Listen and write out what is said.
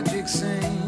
magic scene.